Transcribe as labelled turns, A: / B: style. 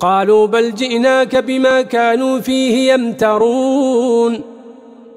A: قالوا بل جئناك بما كانوا فيه يمترون.